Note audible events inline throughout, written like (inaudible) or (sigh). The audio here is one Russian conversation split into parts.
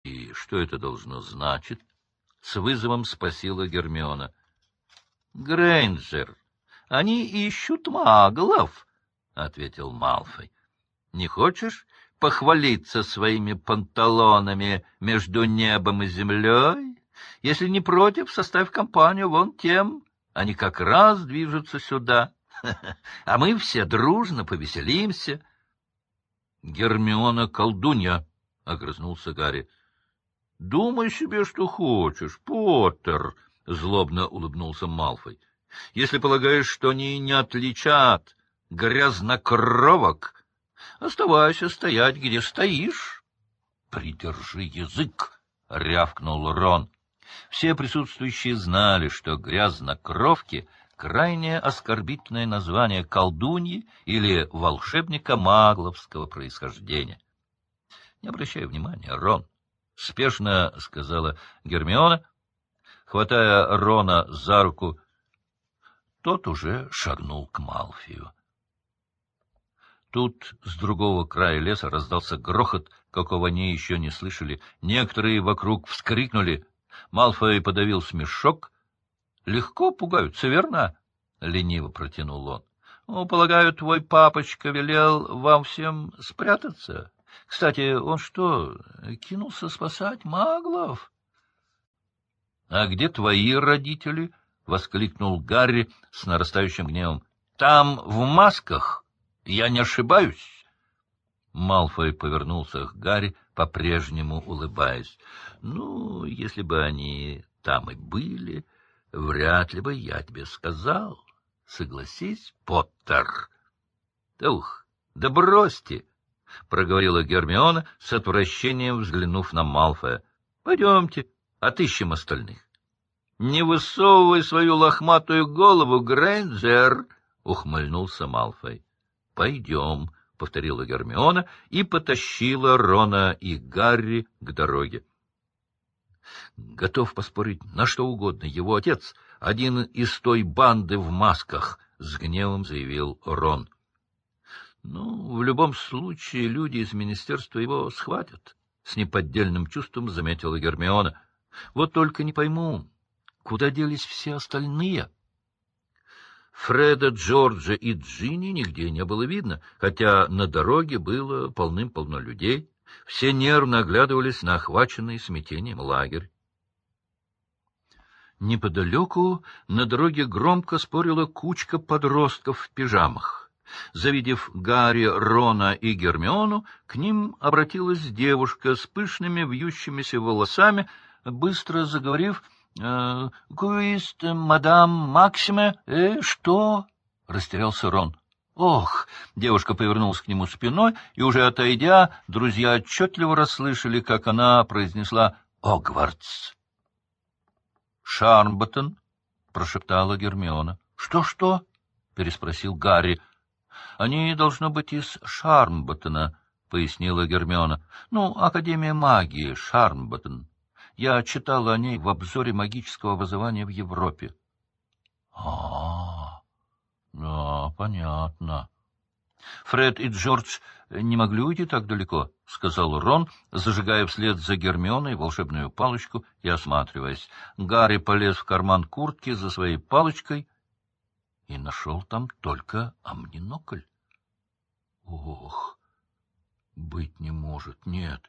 — И что это должно значить? — с вызовом спросила Гермиона. — Грейнджер, они ищут маглов, — ответил Малфой. — Не хочешь похвалиться своими панталонами между небом и землей? Если не против, составь компанию вон тем. Они как раз движутся сюда. (laughs) А мы все дружно повеселимся. — Гермиона колдунья, — огрызнулся Гарри. — Думай себе, что хочешь, Поттер, — злобно улыбнулся Малфой. — Если полагаешь, что они не отличат грязнокровок, оставайся стоять, где стоишь. — Придержи язык, — рявкнул Рон. Все присутствующие знали, что грязнокровки — крайне оскорбительное название колдуньи или волшебника магловского происхождения. — Не обращай внимания, Рон, — спешно сказала Гермиона, хватая Рона за руку. Тот уже шагнул к Малфию. Тут с другого края леса раздался грохот, какого они еще не слышали. Некоторые вокруг вскрикнули. Малфой подавил смешок. — Легко пугаются, верно? — лениво протянул он. — Ну, полагаю, твой папочка велел вам всем спрятаться. Кстати, он что, кинулся спасать маглов? — А где твои родители? — воскликнул Гарри с нарастающим гневом. — Там, в масках. Я не ошибаюсь. Малфой повернулся к Гарри, по-прежнему улыбаясь. — Ну, если бы они там и были, вряд ли бы я тебе сказал. Согласись, Поттер? — Ух, да бросьте! — проговорила Гермиона с отвращением, взглянув на Малфоя. — Пойдемте, отыщем остальных. — Не высовывай свою лохматую голову, Грейнджер! — ухмыльнулся Малфой. — Пойдем, — повторила Гермиона и потащила Рона и Гарри к дороге. Готов поспорить на что угодно. Его отец — один из той банды в масках, — с гневом заявил Рон. — ну, в любом случае, люди из министерства его схватят, — с неподдельным чувством заметила Гермиона. — Вот только не пойму, куда делись все остальные? Фреда, Джорджа и Джинни нигде не было видно, хотя на дороге было полным-полно людей. Все нервно оглядывались на охваченный смятением лагерь. Неподалеку на дороге громко спорила кучка подростков в пижамах. Завидев Гарри, Рона и Гермиону, к ним обратилась девушка с пышными вьющимися волосами, быстро заговорив «Э, «Куист, мадам Максиме, э, что?» — растерялся Рон. «Ох!» — девушка повернулась к нему спиной, и, уже отойдя, друзья отчетливо расслышали, как она произнесла «Огвардс». «Шармботтон?» — прошептала Гермиона. «Что-что?» — переспросил Гарри. Они, должно быть, из Шармботтона, — пояснила Гермиона. — Ну, Академия магии, Шармботтон. Я читала о ней в обзоре магического образования в Европе. — А, да, понятно. — Фред и Джордж не могли уйти так далеко, — сказал Рон, зажигая вслед за Гермионой волшебную палочку и осматриваясь. Гарри полез в карман куртки за своей палочкой и нашел там только амнинокль. Ох, быть не может, нет.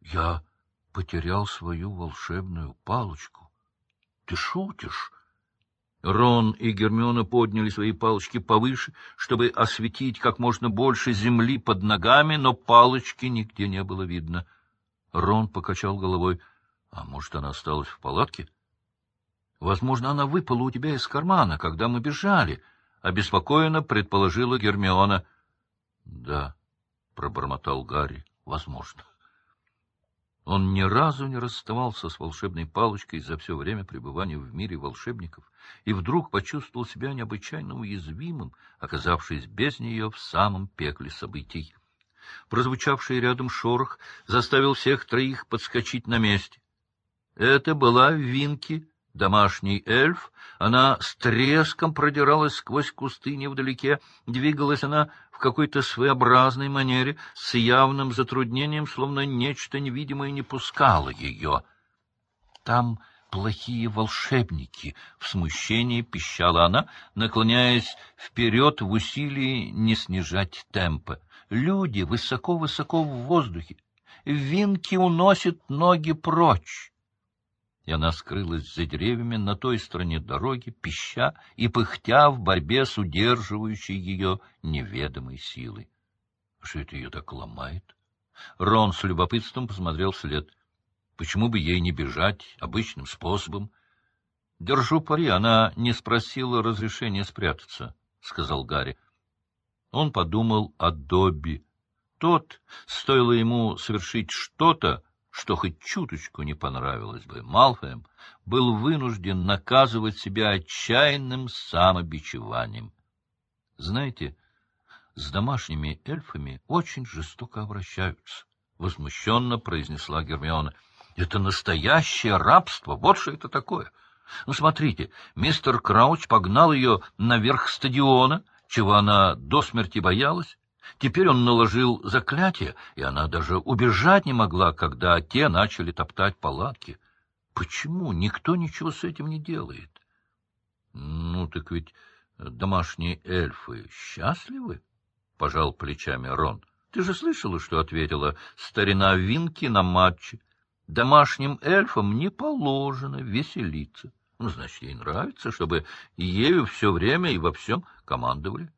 Я потерял свою волшебную палочку. Ты шутишь? Рон и Гермиона подняли свои палочки повыше, чтобы осветить как можно больше земли под ногами, но палочки нигде не было видно. Рон покачал головой. А может, она осталась в палатке? Возможно, она выпала у тебя из кармана, когда мы бежали, — обеспокоенно предположила Гермиона. — Да, — пробормотал Гарри, — возможно. Он ни разу не расставался с волшебной палочкой за все время пребывания в мире волшебников и вдруг почувствовал себя необычайно уязвимым, оказавшись без нее в самом пекле событий. Прозвучавший рядом шорох заставил всех троих подскочить на месте. Это была Винки, домашний эльф. Она с треском продиралась сквозь кусты невдалеке. Двигалась она в какой-то своеобразной манере, с явным затруднением, словно нечто невидимое не пускало ее. Там плохие волшебники, — в смущении пищала она, наклоняясь вперед в усилии не снижать темпа. Люди высоко-высоко в воздухе. Винки уносят ноги прочь. И она скрылась за деревьями на той стороне дороги, пища и пыхтя в борьбе с удерживающей ее неведомой силой. Что это ее так ломает? Рон с любопытством посмотрел вслед — Почему бы ей не бежать обычным способом? — Держу пари, она не спросила разрешения спрятаться, — сказал Гарри. Он подумал о Добби. Тот, стоило ему совершить что-то, что хоть чуточку не понравилось бы Малфоем, был вынужден наказывать себя отчаянным самобичеванием. Знаете, с домашними эльфами очень жестоко обращаются, — возмущенно произнесла Гермиона. Это настоящее рабство. Вот что это такое. Ну, смотрите, мистер Крауч погнал ее наверх стадиона, чего она до смерти боялась. Теперь он наложил заклятие, и она даже убежать не могла, когда те начали топтать палатки. Почему никто ничего с этим не делает? Ну, так ведь домашние эльфы счастливы? — пожал плечами Рон. — Ты же слышала, что ответила старина Винки на матче? Домашним эльфам не положено веселиться. Ну, значит, ей нравится, чтобы ею все время и во всем командовали.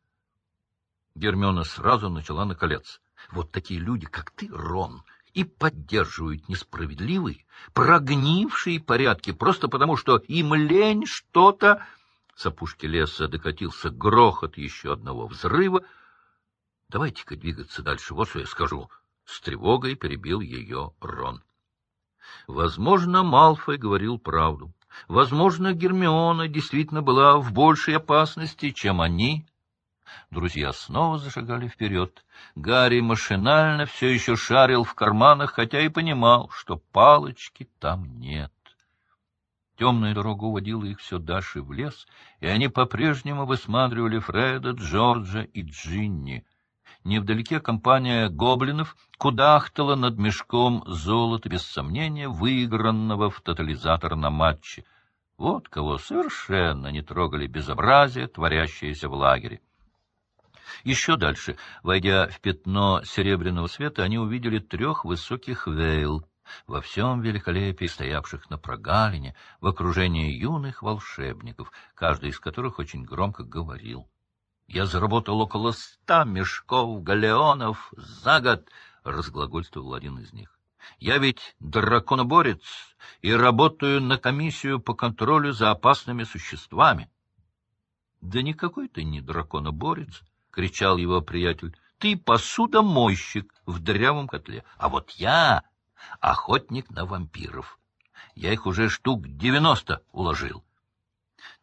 Гермиона сразу начала накаляться. Вот такие люди, как ты, Рон, и поддерживают несправедливые, прогнившие порядки, просто потому что им лень что-то... С опушки леса докатился грохот еще одного взрыва. — Давайте-ка двигаться дальше, вот что я скажу. С тревогой перебил ее Рон. Возможно, Малфой говорил правду. Возможно, Гермиона действительно была в большей опасности, чем они. Друзья снова зашагали вперед. Гарри машинально все еще шарил в карманах, хотя и понимал, что палочки там нет. Темная дорога уводила их все дальше в лес, и они по-прежнему высматривали Фреда, Джорджа и Джинни. Невдалеке компания гоблинов кудахтала над мешком золота, без сомнения, выигранного в тотализатор на матче. Вот кого совершенно не трогали безобразие, творящееся в лагере. Еще дальше, войдя в пятно серебряного света, они увидели трех высоких вейл, во всем великолепии стоявших на прогалине, в окружении юных волшебников, каждый из которых очень громко говорил. Я заработал около ста мешков галеонов за год, — разглагольствовал один из них. Я ведь драконоборец и работаю на комиссию по контролю за опасными существами. — Да никакой ты не драконоборец, — кричал его приятель. — Ты посудомойщик в дырявом котле. А вот я охотник на вампиров. Я их уже штук девяносто уложил.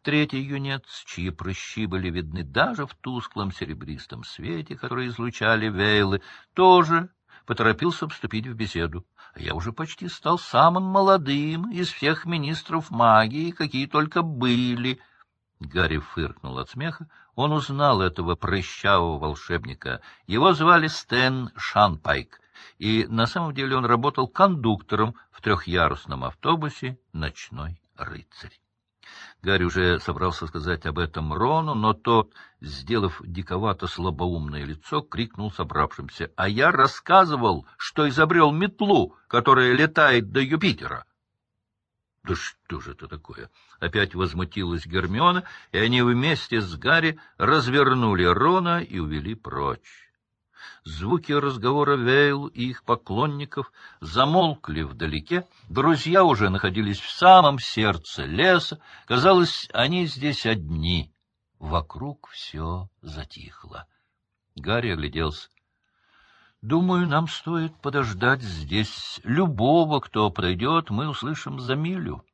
Третий юнец, чьи прыщи были видны даже в тусклом серебристом свете, который излучали вейлы, тоже поторопился вступить в беседу. Я уже почти стал самым молодым из всех министров магии, какие только были. Гарри фыркнул от смеха. Он узнал этого прыщавого волшебника. Его звали Стэн Шанпайк, и на самом деле он работал кондуктором в трехъярусном автобусе «Ночной рыцарь». Гарри уже собрался сказать об этом Рону, но тот, сделав диковато слабоумное лицо, крикнул собравшимся. — А я рассказывал, что изобрел метлу, которая летает до Юпитера. — Да что же это такое? Опять возмутилась Гермиона, и они вместе с Гарри развернули Рона и увели прочь. Звуки разговора Вейл и их поклонников замолкли вдалеке. Друзья уже находились в самом сердце леса. Казалось, они здесь одни. Вокруг все затихло. Гарри огляделся. Думаю, нам стоит подождать здесь. Любого, кто пройдет, мы услышим за милю.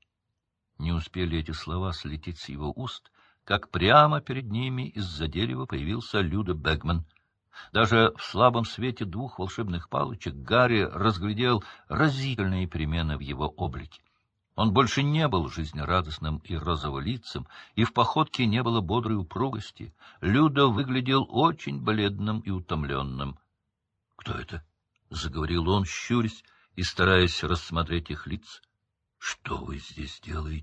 Не успели эти слова слететь с его уст, как прямо перед ними из-за дерева появился Люда Бегман — даже в слабом свете двух волшебных палочек Гарри разглядел разительные перемены в его облике. Он больше не был жизнерадостным и розоволицым, и в походке не было бодрой упругости. Люда выглядел очень бледным и утомленным. — Кто это? — заговорил он, щурясь и стараясь рассмотреть их лиц. — Что вы здесь делаете?